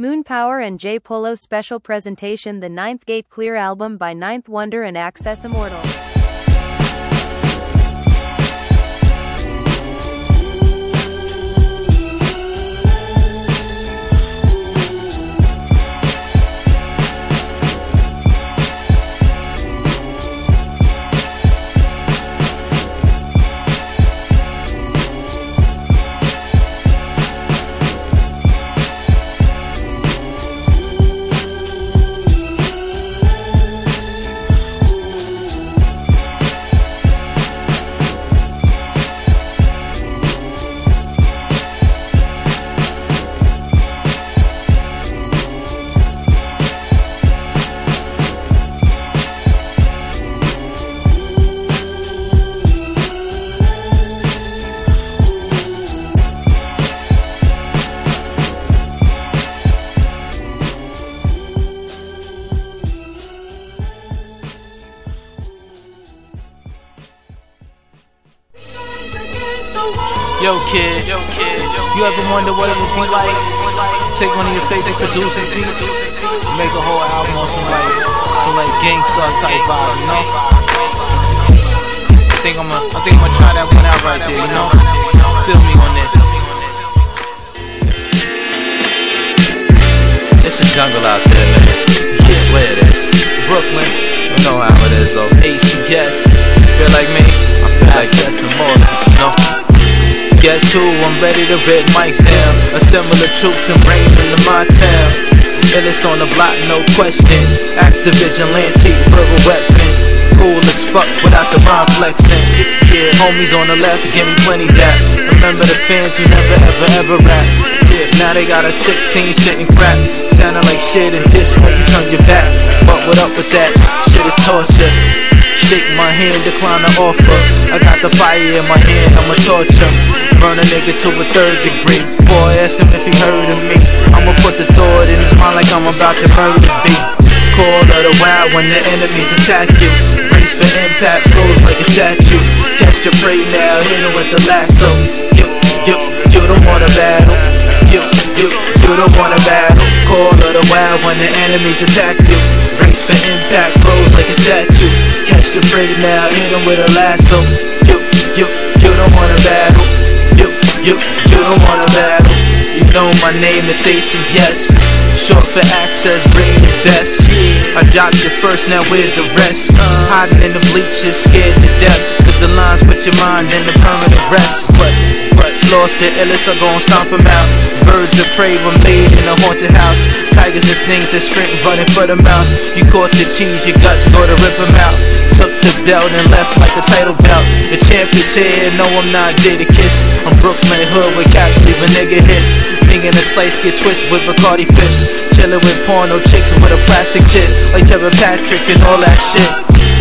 Moon Power and J Polo special presentation The Ninth Gate Clear album by Ninth Wonder and Access Immortal. Take one of your favorite producers' beats, make a whole album on some like, some like gangsta type vibe, you know? I think I'm gonna, I think I'm gonna try that one out right there, you know? Feel me on this. It's a jungle out there, man. I swear it is. Brooklyn, you know how it is, though. ACS, feel like me? I feel like that's some more, you know? Guess who? I'm ready to rip mics down. Assemble the troops and bring them to my town. Illest on the block, no question. Axe the vigilante, verbal weapon. Cool as fuck without the rhyme flexing. Yeah, homies on the left, give me plenty that. Remember the fans who never ever ever rap. Yeah, now they got a 16 spitting crap. Sounding like shit and diss when you turn your back. But what up with that? Shit is torture. Shake my hand, decline the offer. I got the fire in my hand, I'ma torture. Burn a nigga to a third degree. Before I ask him if he heard of me, I'ma put the thought in his mind like I'm about to murder B. Call of the wild when the enemies attack you. Race for impact, flows like a statue. Catch your prey now, hit him with the lasso. You, you, you don't wanna battle. You, you, you don't wanna battle. Call of the wild when the enemies attack you. Brace for impact, flows like a statue. Catch the prey now, hit him with a lasso. You, you, you don't wanna battle. You, you, you don't wanna battle. You know my name is ACS. Short for access, bring the best. I dropped you first, now where's the rest? Hiding in the bleachers, scared to death. Cause the lines put your mind in the permanent rest. But, but, lost the illest, I gon' stomp 'em out. Birds of prey were made in a haunted house. Tigers and things that sprint running for the mouse. You caught the cheese, your guts go to rip 'em out. Took the belt and left like a title belt. The champ is here, no I'm not Jadakiss. I'm Brooklyn hood with caps, leave a nigga hit. Me and the slice get twisted with Bacardi fists. Chillin' with porno chicks with a plastic tip. Like Tevin Patrick and all that shit.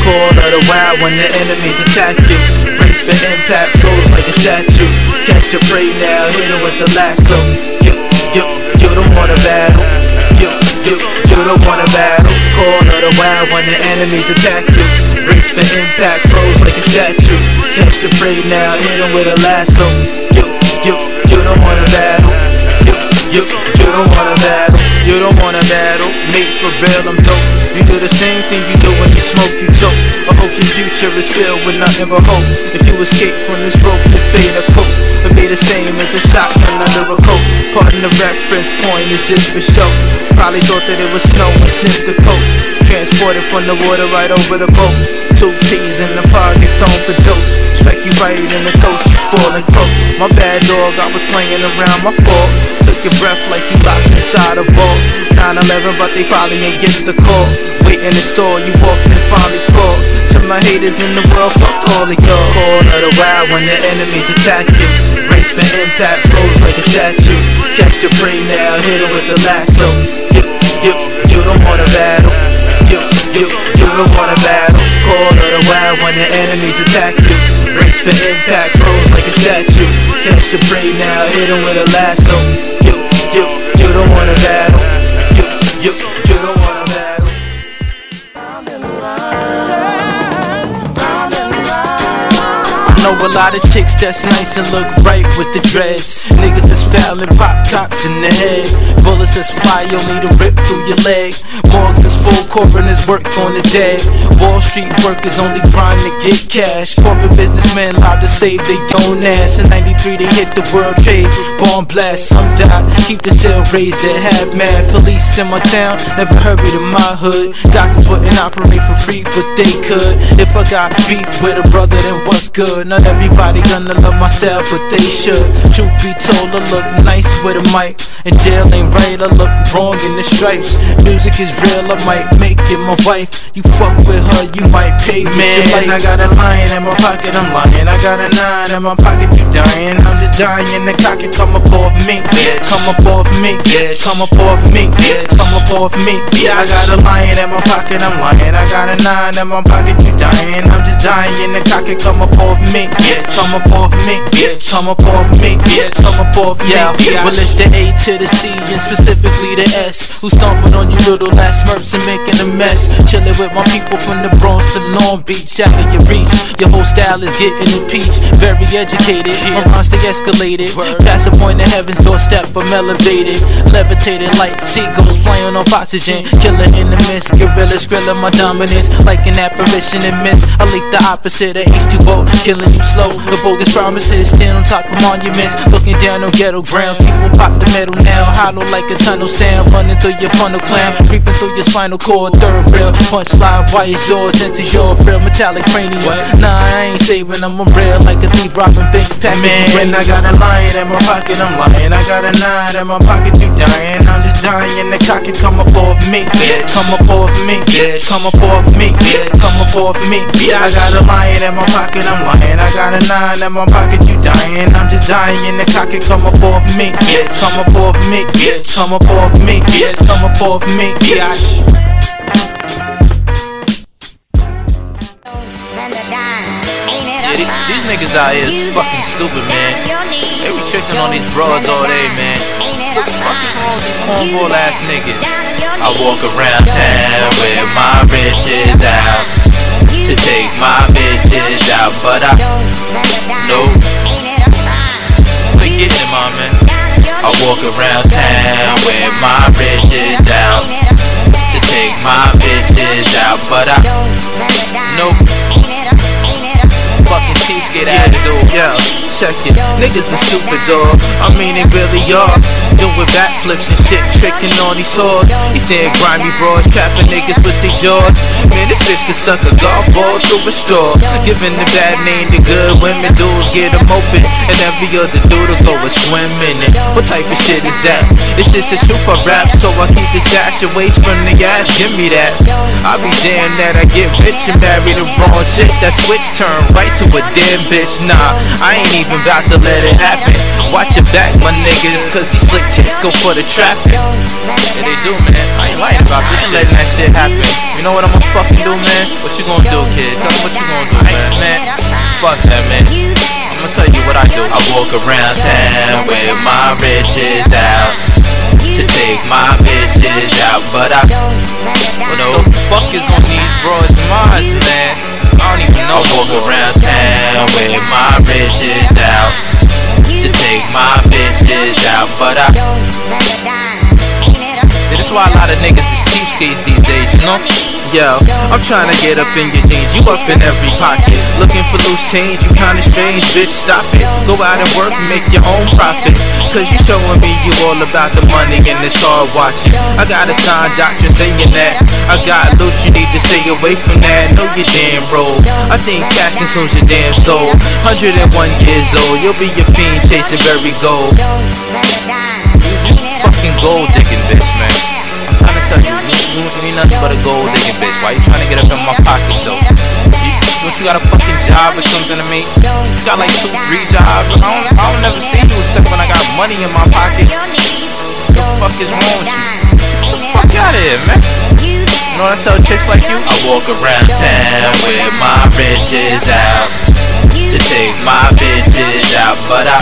Call of the wild when the enemies attack you. Brace for impact, flows like a statue. Catch the prey now, hit him with the lasso. You, you, you don't wanna battle. You, you, don't wanna battle. Call of the wild when the enemies attack you. Brace for impact, flows like a statue. Catch the prey now, hit him with a lasso. You, you, you don't wanna battle. You, you, you don't wanna battle. You don't wanna battle. Mate for real, I'm dope. You do the same thing you do when you smoke, you choke. I hope your future is filled with nothing but hope. If you escape from this rope, you fade a coat. But be the same as a shotgun under a coat. Pardon the reference point is just for show. Probably thought that it was snow and sniffed the coat. Transported from the water right over the boat. Two peas in the pocket thrown for jokes. Strike you right in the throat, you fall and. My bad dog, I was playing around my fault. Took your breath like you locked inside a. 9-11, but they probably ain't get the call. Wait in store, you walked and finally crawled. To my haters in the world, fuck all of y'all. Call of the wild when the enemies attack you. Brace for impact, flows like a statue. Catch the prey now, hit him with the lasso. You, you, you don't wanna battle. You, you, you don't wanna battle. Call of the wild when the enemies attack you. Brace for impact, flows like a statue. Catch the prey now, hit him with a lasso. You, you, you don't wanna battle. You, know a lot of chicks that's nice and look right with the dreads. Niggas that's foul and pop cops in the head. Bullets that's fly, you'll need to rip through your leg. Morgues is full, coroners work on the dead. Wall Street workers only grind to get cash. Corporate businessmen allowed to save their own ass. In 93, they hit the world trade. Bomb blast, some die. Keep the cell raised, they have mad. Police in my town, never hurry to my hood. Doctors wouldn't operate for free, but they could. If I got beef with a brother, then what's good? Not everybody gonna love my style, but they should. Truth be told, I look nice with a mic. In jail ain't right, I look wrong in the stripes. Music is real, I might make it my wife. You fuck with her, you might pay me. Man, I got a lion in my pocket, I'm lying. I got a nine in my pocket, you dying. I'm just dying, the cock it come up off me. Bitch. Come up off me, bitch. Come up off me, bitch. Come up off me, bitch. I got a lion in my pocket, I'm lying. I got a nine in my pocket, you dying. I'm just dying, the cock it come up off me. Bitch. Come up off me. Come up off me. Come up off me. Yeah, well it's the A to the C and specifically the S. Who's stomping on you little ass smurfs and making a mess? Chilling with my people from the Bronx to Long Beach. Out of your reach, your whole style is getting impeached. Very educated, my rhymes they escalated. Pass a point to heaven's doorstep, I'm elevated. Levitated like seagulls flying off oxygen. Killer in the mist, gorilla skrilling my dominance. Like an apparition in mist. I leak the opposite of H2O, killing you slow. The bogus promises stand on top of monuments. Looking down on ghetto grounds, people pop the metal now. Hollow like a tunnel sound, running through your funnel clown. Creeping through your spinal cord, third rail. Punch live wires yours into your real metallic cranium. Nah, I ain't saving I'm a real like a thief robbing banks. Man, when I got a lion in my pocket, I'm lying. I got a nine in my pocket, you dying. I'm just dying. The cock come up off me, bitch. Come up off me, bitch. Come up off me, bitch. Come up off me, bitch. I got a lion in my pocket, I'm lying. I got a nine in my pocket, you dying. I'm just dying. The cocket, come up off me, bitch. Come up off me, bitch. Come up off me, bitch. Come up off me, bitch. Yeah, these niggas out here is fucking stupid, man. They be tricking on these broads all day, man. What the fuck is wrong with these cornball ass niggas? I walk around town with my riches out to take my bitches out, but I nope. They getting it, my man. I walk around town with my riches out to take my bitches out, but I nope fucking ass dude. Yeah, check it. Niggas are stupid, dog. I mean, they really are. Doing backflips and shit, tricking on these swords. These damn grimy bros, trapping niggas with their jaws. Man, this bitch can suck a golf ball through a straw. Giving the bad name to good women, dudes get them open. And every other dude will go and swim in it. What type of shit is that? It's just the truth I rap, so I keep this stash away from the ass. Give me that. I be damn that I get rich and marry the wrong chick. That switch turn right to a damn bitch. Nah, I ain't even about to let it happen. Watch your back, my niggas, cause these slick chicks go for the trapping. Yeah, they do, man. I ain't lying about this shit. letting that shit happen. You know what I'ma fucking do, man? What you gonna do, kid? Tell me what you gonna do, man. Man, fuck that, man. I'ma tell you what I do. I walk around town with my riches out to take my bitches out, but I, well, no fuck is on these broads' minds, man. Don't even know. I walk around town with my riches out to take my bitches out, but I. That's why a lot of niggas is cheapskates these days, you know? Yo, I'm trying to get up in your jeans, you up in every pocket. Looking for loose change, you kinda strange, bitch, stop it. Go out and work, make your own profit. Cause you showing me you all about the money and it's hard watching. I got a signed doctor saying that. I got loose, you need to stay away from that. Know your damn role. I think cash consumes your damn soul. 101 years old, you'll be a fiend chasing very gold. You fucking gold digging bitch, man. I'm trying to tell you, you, you nothing but a gold digging bitch. Why you trying to get up in my pocket, so? You, don't you got a fucking job or something to me? You got like two, three jobs. I don't, I don't never see you except when I got money in my pocket. The fuck is wrong with you? The fuck out of here, man. You know what I tell chicks like you? I walk around town with my riches out to take my bitches out, but I,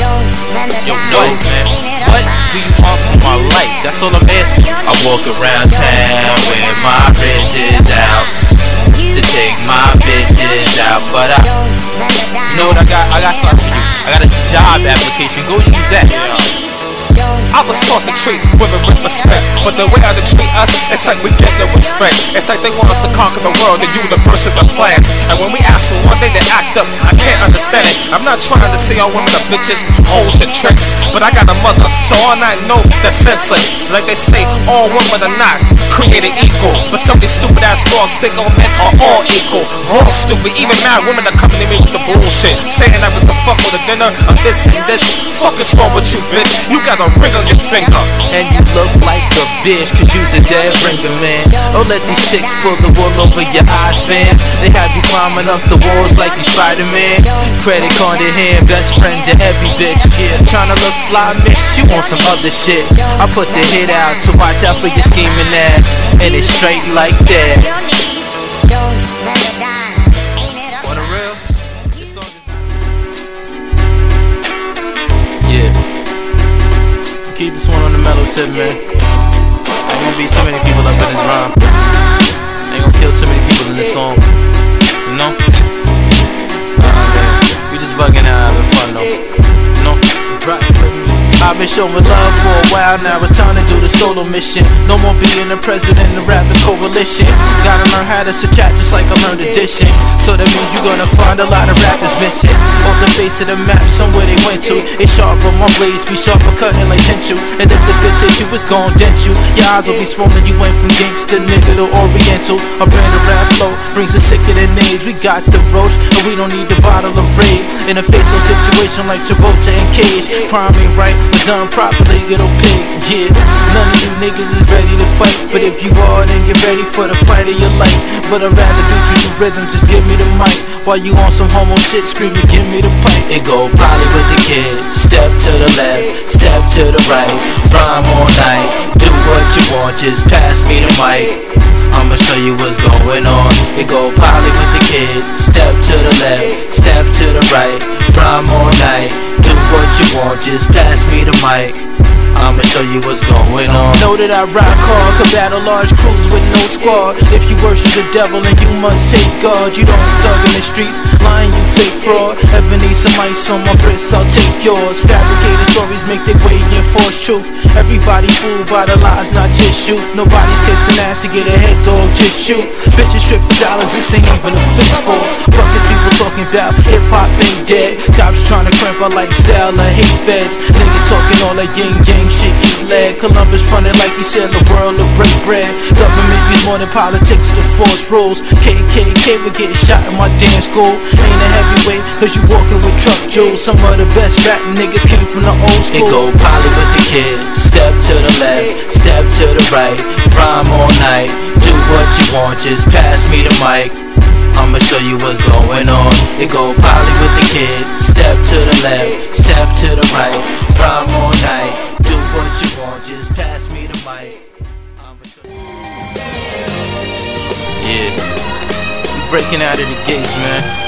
yo, no, man, what do you want from my life? That's all I'm asking. I walk around town with my riches out to take my bitches out, but I know what I got. I got something for you. I got a job application. Go use that. I was taught to treat women with respect, but the way they treat us, it's like we get no respect. It's like they want us to conquer the world, the universe, and the plans. And when we ask for one thing, they act up. I can't understand it. I'm not trying to see all women are bitches, hoes, and tricks, but I got a mother, so all night know that's senseless. Like they say, all women are not created equal, but some of these stupid ass laws think all men are all equal. Wrong, stupid. Even mad women are coming to me with the bullshit, saying that we can fuck with a dinner of this and this. Fuck is wrong with you, bitch? You got a ring on your finger. And you look like a bitch, cause you's a dead ringer, man. Don't let these chicks pull the wool over your eyes, fam. They have you climbing up the walls like you Spider-Man. Credit card in hand, best friend to every bitch, yeah. Trying to look fly, bitch, you want some other shit. I put the hit out to watch out for your scheming ass, and it's straight like that. What a real? This song is Yeah. Keep this one on the mellow tip, man. Ain't gonna be too many people up in this rhyme. Ain't gonna kill too many people in this song. I've been showing love for a while now. It's time to do the solo mission. No more being the president of Rappers Coalition. Gotta learn how to subtract just like I learned addition. So that means you're gonna find a lot of rappers missing. Off the face of the map, somewhere they went to. It's sharp, but my blades be sharp for cutting like tissue. And if the fist hit you, it's gon' dent you. Your eyes will be swollen. You went from gangsta nigga to oriental. A brand of rap flow brings us sicker than names. We got the roach, and we don't need the bottle of raid. In a face situation like Travolta and Cage. Crime ain't right, done properly, it'll pay. Yeah, none of you niggas is ready to fight. But if you are, then get ready for the fight of your life. But I'd rather you to rhythm, just give me the mic. While you on some homo shit, screaming, give me the pipe. It go probably with the kid. Step to the left, step to the right. Rhyme all night, do what you want, just pass me the mic. I'ma show you what's going on. It go poly with the kid. Step to the left, step to the right. Rhyme all night. Do what you want, just pass me the mic. I'ma show you what's going on. Know that I rock hard, can battle large crews with no squad. If you worship the devil, then you must hate God. You don't thug in the streets, lying, you fake fraud. Ever need some ice on my wrist, I'll take yours. Fabricated stories make their way in false truth. Everybody fooled by the lies, not just you. Nobody's kissing ass to get a head dog, just shoot. Bitches strip for dollars, this ain't even a fistful. Fuck is people talking about hip hop ain't dead. Cops trying to cramp our lifestyle, I hate feds. Niggas talking all that yin yang shit, eat lead. Columbus frontin' like he said the world will break bread. Government use more than politics to force rules. KKK would get shot in my damn school. Ain't a heavyweight, cause you walking with truck jewels. Some of the best rap niggas came from the old school. It go poly with the kid. Step to the left, step to the right. Rhyme all night. Do what you want, just pass me the mic. I'ma show you what's going on. It go poly with the kid. Step to the left, step to the right. Rhyme all night. Do what you want, just pass me the mic. I'ma show Yeah, we breaking out of the gates, man.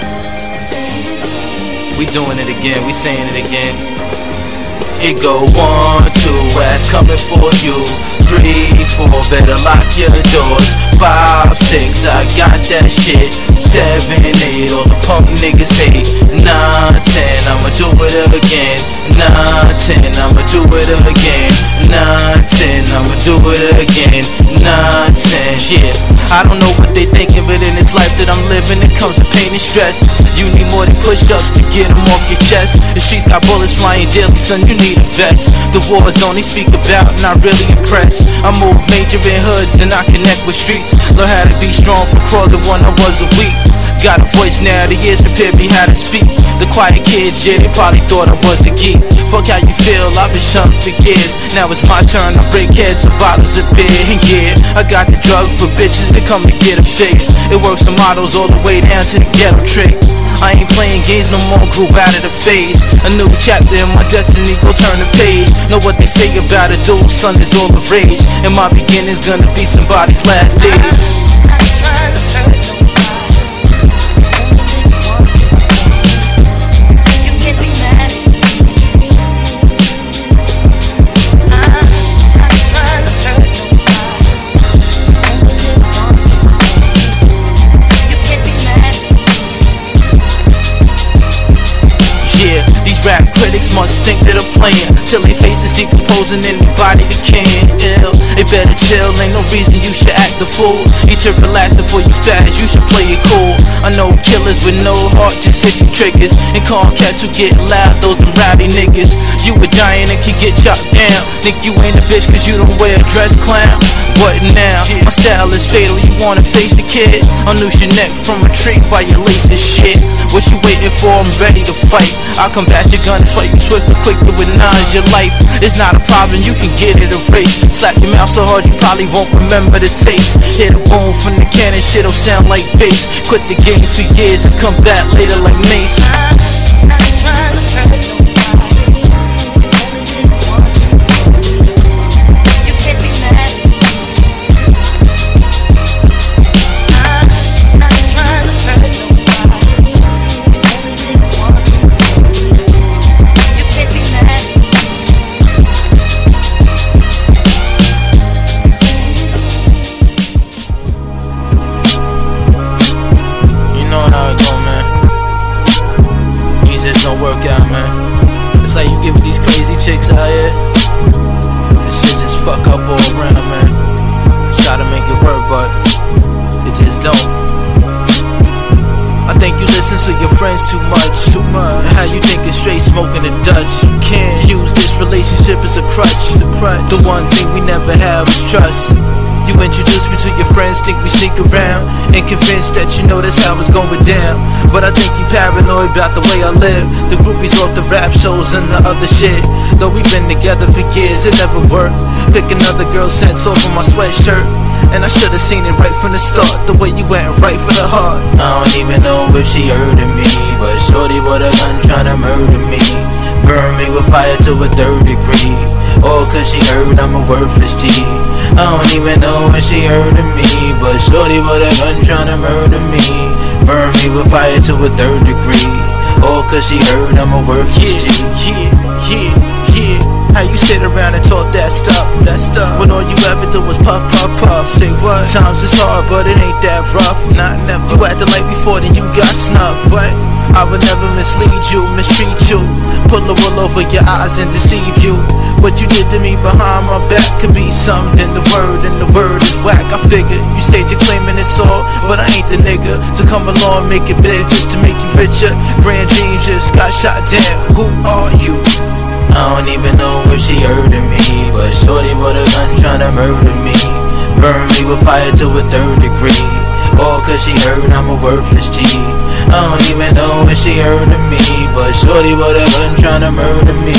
We doing it again, we saying it again. It go one, two, ass coming for you. Three, four, better lock your doors. Five, six, I got that shit. Seven, eight, all the punk niggas hate. Nine, ten, I'ma do it again. Nine, ten, I'ma do it again. Nine, ten, I'ma do it again. Nine, ten, shit. I don't know what they think thinking, but in this life that I'm living, it comes with pain and stress. You need more than push-ups to get them off your chest. The streets got bullets flying daily, son. You need a vest. The war is only speak about, not really impressed. I move major in hoods and I connect with streets. Learn how to be strong from crawling when I was a weak. Got a voice now, the years prepared me how to speak. The quiet kids, yeah, they probably thought I was a geek. Fuck how you feel, I've been shunned for years. Now it's my turn to break heads of bottles of beer. And yeah, I got the drug for bitches that come to get a fix. It works the models all the way down to the ghetto trick. I ain't playing games no more, grew out of the phase. A new chapter in my destiny, go turn the page. Know what they say about a dual son is all the rage. And my beginning's gonna be somebody's last days. That are playing till they faces decomposing anybody that can. Ill, they better chill, ain't no reason you should act the fool. You to relax before you fast, you should play it cool. I know killers with no heart, just hit your triggers. And call cats who get loud, those them rowdy niggas. You a giant and can get chopped down. Think you ain't a bitch cause you don't wear a dress clown. What now? My style is fatal, wanna face a kid? I'll noose your neck from a tree by your laces shit. What you waiting for? I'm ready to fight. I'll combat your gun and swipe you swift and quick to acknowledge your life. It's not a problem, you can get it erased. Slap your mouth so hard you probably won't remember the taste. Hit a bone from the cannon, shit'll sound like bass. Quit the game for years and come back later like Mace. I'm trying to nobody. Work out, man. It's like you give these crazy chicks out here. This shit just fuck up all around, man. Try to make it work, but it just don't. I think you listen to your friends too much. Too much. And how you think it's straight smoking the Dutch. You can't use this relationship as a crutch. The crutch. The one thing we never have is trust. You introduce me to your friends, think we sneak around, and convinced that you know that's how it's going down. But I think you paranoid about the way I live. The groupies off the rap shows and the other shit. Though we've been together for years, it never worked. Pick another girl's sense of my sweatshirt. And I should've seen it right from the start, the way you went right for the heart. I don't even know if she heard me, but shorty with a gun tryna murder me. Burn me with fire to a third degree. All cause she heard I'm a worthless G. I don't even know if she heard of me, but shorty with a gun tryna murder me. Burn me with fire to a third degree. All cause she heard I'm a worthless G. Yeah, yeah, yeah. How you sit around and talk that stuff, that stuff When all you ever do is puff, puff, puff Say what? Times is hard, but it ain't that rough Not never You acted like before, then you got snuff What? I would never mislead you, mistreat you. Pull a wool over your eyes and deceive you. What you did to me behind my back Could be something. In the word, and the word is whack. I figured you state you're claiming it's all But I ain't the nigga To come along, make it big just to make you richer. Grand dreams just got shot down. Who are you? I don't even know if she heard of me But shorty with a gun tryna murder me. Burn me with fire to a third degree All cause she heard I'm a worthless G. I don't even know if she heard of me But shorty with a gun tryna murder me.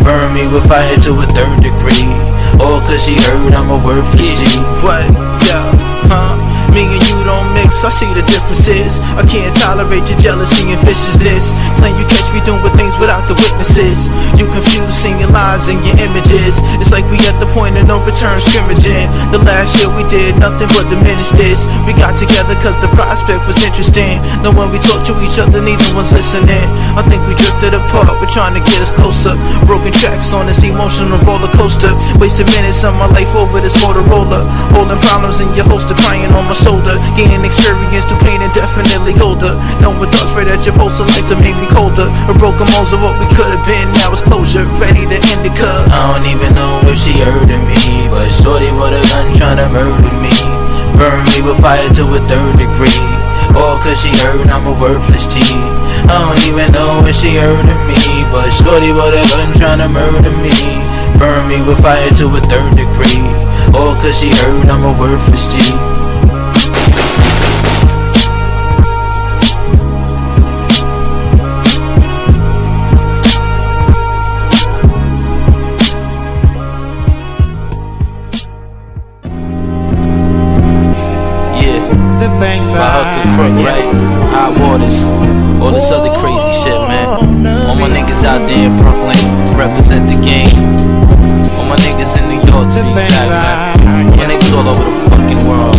Burn me with fire to a third degree. All cause she heard I'm a worthless G. What? Yeah, huh? Me and you don't I see the differences. I can't tolerate your jealousy and viciousness. Claim you catch me doing things without the witnesses. You confuse seeing lies and your images. It's like we at the point of no return scrimmaging. The last year we did nothing but diminish this. We got together cause the prospect was interesting. No when we talk to each other, neither one's listening. I think we drifted apart, we're trying to get us closer. Broken tracks on this emotional roller coaster. Wasted minutes of my life over this Motorola. Holding problems in your holster, crying on my shoulder. Gaining experience through pain and definitely older. Knowing thoughts right at your pulse of life that made me colder. A broken moles of what we could have been, now it's closure. Ready to end the cub. I don't even know if she heard of me. But shorty with a gun tryna murder me. Burn me with fire to a third degree. All cause she heard I'm a worthless G. I don't even know if she heard of me. But shorty with a gun tryna murder me. Burn me with fire to a third degree. All cause she heard I'm a worthless G. right? High waters, all this other crazy shit, man. All my niggas out there in Brooklyn represent the game. All my niggas in New York to be exact, man. My niggas all over the fucking world.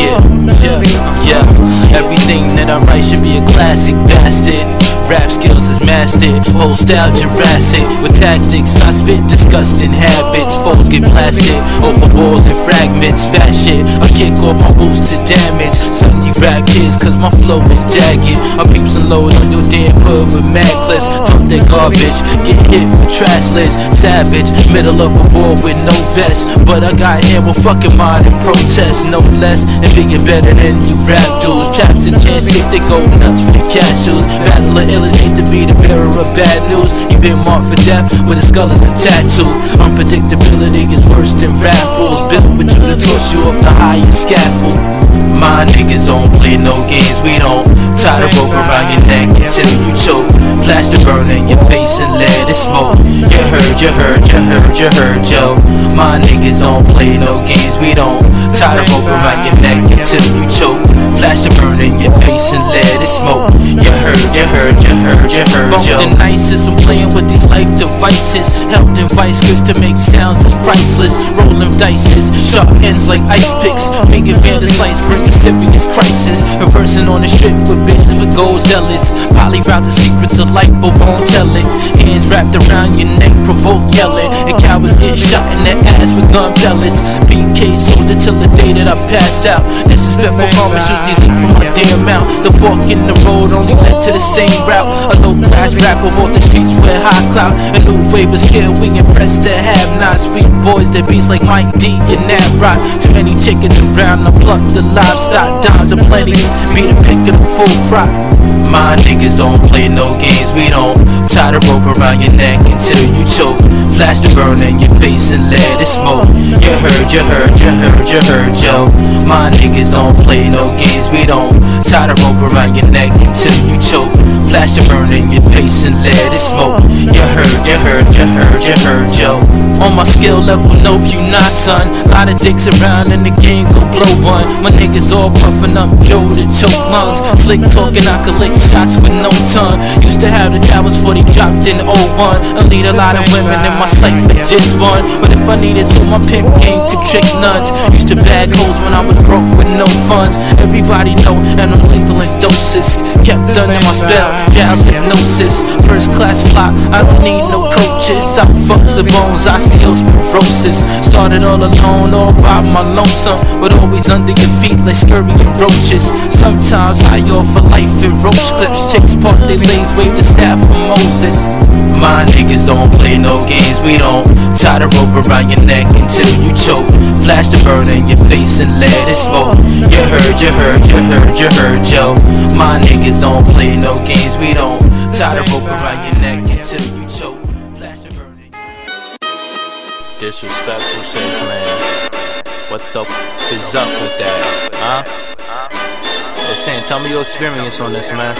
Yeah, yeah, yeah. Everything that I write should be a classic bastard. Rap skills blasted. Whole Jurassic with tactics. I spit disgusting habits. Foes get blasted over walls and fragments. Fat shit. I kick off my boots to damage. Son, you rap kids, cause my flow is jagged. I peeps and load on your damn hood with mad clips. Talk that garbage. Get hit with trash lists. Savage. Middle of a war with no vest. But I got ammo fucking mind and protest. No less. And being better than you rap dudes. Traps and chances, they go nuts for the cashews. Battle of illest hate to be the bearer of bad news. You been marked for death with a skull as a tattoo. Unpredictability is worse than raffles. Built with you to toss you off the highest scaffold. My niggas don't play no games, we don't tie the rope around your neck until you choke. Flash the burn in your face and let it smoke. You heard, you heard, you heard, you heard, yo. My niggas don't play no games, we don't tie the rope around your neck until you choke. Flash the burn in your face and let it smoke. You heard, you heard, you heard, you heard, yo. the nicest when playing with these life devices. Helped in vice grips to make sounds that's priceless. Rolling dices, sharp ends like ice picks. Making vandalites bring a serious crisis. Reversing on the strip with bitches with gold zealots. Poly route the secrets of life, but won't tell it. Hands wrapped around your neck, provoke yelling. And cowards get shot in the ass with gun pellets. BK soldier till the day that I pass out. Disrespectful comments usually leak from my damn mouth. The fork in the road only led to the same route. A low class rapper walk the streets with high clout. A new wave of skill, we impress to have nots. We boys that beats like Mike D and that rock. Too many chickens around, I pluck the livestock. Dimes are plenty, be the pick of the full crop. My niggas don't play no games, we don't tie the rope around your neck until you choke. Flash the burn in your face and let it smoke. You heard, you heard, you heard, you heard, yo. My niggas don't play no games, we don't tie the rope around your neck until you choke. Flash the burn in your face and let it smoke. You heard, you heard, you heard, you heard, yo. On my skill level, nope, you not, son. Lot of dicks around and the game go blow one. My niggas all puffin' up Joe to choke lungs. Slick talking, I could lick shots with no tongue. Used to have the towers 40 dropped in 01. I lead a lot of women in my sight for just one. But if I needed to, my pimp game could trick nuns. Used to bag hoes when I was broke with no funds. Everybody know, and I'm lethal in doses. Kept under my spell, jazz hypnosis. First class flop, I don't need no coaches. I fucks the bones, osteoporosis. Started all alone, all by my lonesome. But always under your feet like scurrying roaches. Sometimes high off for life in roach clips. Chicks part their lanes, wave the staff for Moses. My niggas don't play no games, we don't tie the rope around your neck until you choke. Flash the burn in your face and let it smoke. You heard, you heard, you heard, you heard, yo. My niggas don't play no games, we don't tie the rope around your neck until you choke. Flash the burn in Disrespectful says man. What the f is up with that, huh? Tell me your experience on this, man.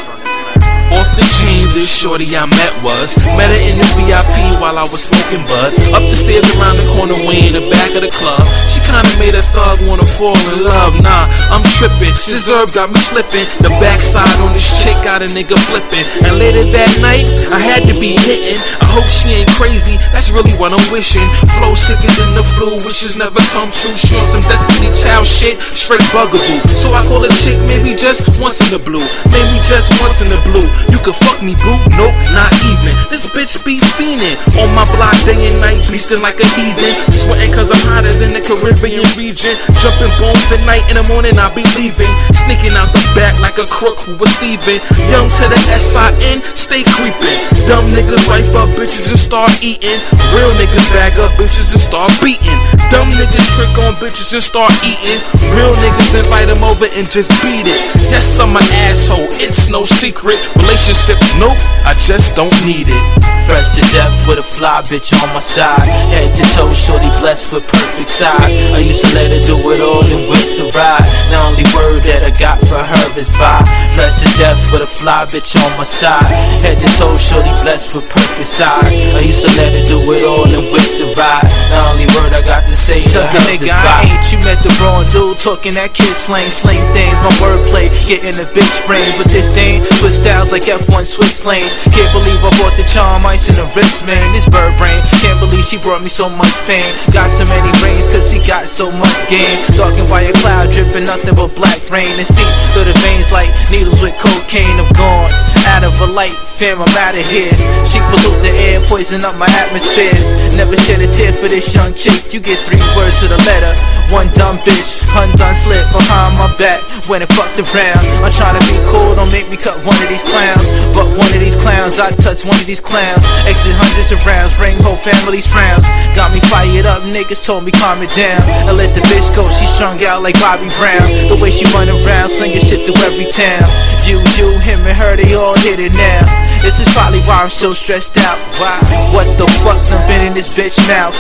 Off the chain, this shorty I met was. Met her in the VIP while I was smoking bud. Up the stairs around the corner way in the back of the club. She kinda made a thug wanna fall in love Nah, I'm trippin'. scissor got me slippin'. The backside on this chick got a nigga flippin'. And later that night, I had to be hittin'. I hope she ain't crazy, that's really what I'm wishing Flow sicker than the flu, wishes never come true She on some Destiny Child shit, straight bugaboo So I call a chick maybe just once in the blue Maybe just once in the blue you can fuck me, boo? Nope, not even. This bitch be fiending. On my block day and night, beastin' like a heathen. Sweating cause I'm hotter than the Caribbean region. Jumping bones at night, in the morning I be leaving. Sneaking out the back like a crook who was thieving. Young to the S-I-N, stay creeping. Dumb niggas wife up bitches and start eating. Real niggas bag up bitches and start beating. Dumb niggas trick on bitches and start eating. Real niggas invite them over and just beat it. Yes, I'm an asshole, it's no secret. Relationships, nope, I just don't need it. Fresh to death with a fly bitch on my side. Head to toe, shorty blessed with perfect size. I used to let her do it all and whip the ride. The only word that I got for her is bye. Blessed to death with a fly bitch on my side. Head to toe, shorty blessed with perfect size. I used to let her do it all and whip the ride. The only word I got to say to her nigga, is I bye. ain't you met the wrong dude talking that kid slang, slang things. My wordplay getting a bitch brain, but this thing switch styles like F1 switch lanes. Can't believe I bought the charm ice in the wrist, man. This bird brain can't believe she brought me so much pain. Got so many brains cause she got so much game. Darkened by a cloud dripping nothing but black rain and steam through the veins like needles with cocaine. I'm gone out of a light, fam. I'm out of here. She pollute the air, poison up my atmosphere. Never shed a tear for this young chick. You get three words to the letter. One dumb bitch, undone slip behind my back when it fucked around. I'm trying to be cool, don't make me cut one of these clowns. But one of these clowns, I touch one of these clowns. Exit hundreds of rounds, bring whole families frowns. Got me fired up, niggas told me calm it down. I let the bitch go, she strung out like Bobby Brown. The way she run around, slinging shit through every town. You, you, him, and her, they all hit it now. This is probably why I'm so stressed out. Why? What the fuck done been in this bitch now.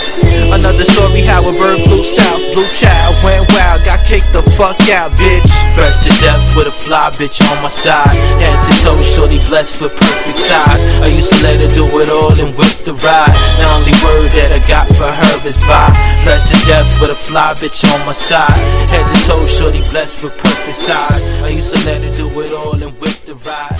Another story how a bird flew south. Blue child went wild, got kicked the fuck out, bitch. Fresh to death with a fly bitch on my side. Head to toe, shorty blessed with perfect size. I used to let her do it all and whip the ride. The only word that I got for her is bye. Fresh to death with a fly bitch on my side. Head to toe, shorty blessed with perfect size. I used to let her do it all and whip the ride.